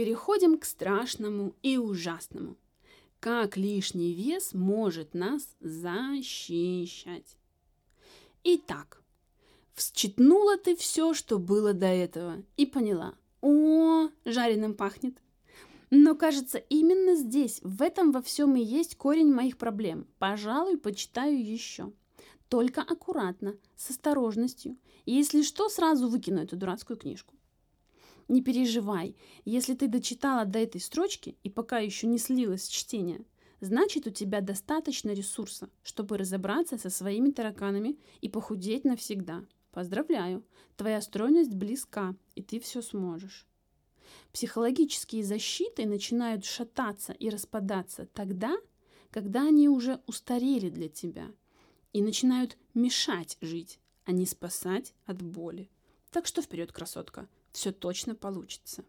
переходим к страшному и ужасному. Как лишний вес может нас защищать? Итак, всчитнула ты все, что было до этого, и поняла. О, жареным пахнет. Но, кажется, именно здесь, в этом во всем и есть корень моих проблем. Пожалуй, почитаю еще. Только аккуратно, с осторожностью. Если что, сразу выкину эту дурацкую книжку. Не переживай, если ты дочитала до этой строчки и пока еще не слилась чтение, значит у тебя достаточно ресурса, чтобы разобраться со своими тараканами и похудеть навсегда. Поздравляю, твоя стройность близка, и ты все сможешь. Психологические защиты начинают шататься и распадаться тогда, когда они уже устарели для тебя и начинают мешать жить, а не спасать от боли. Так что вперед, красотка, все точно получится.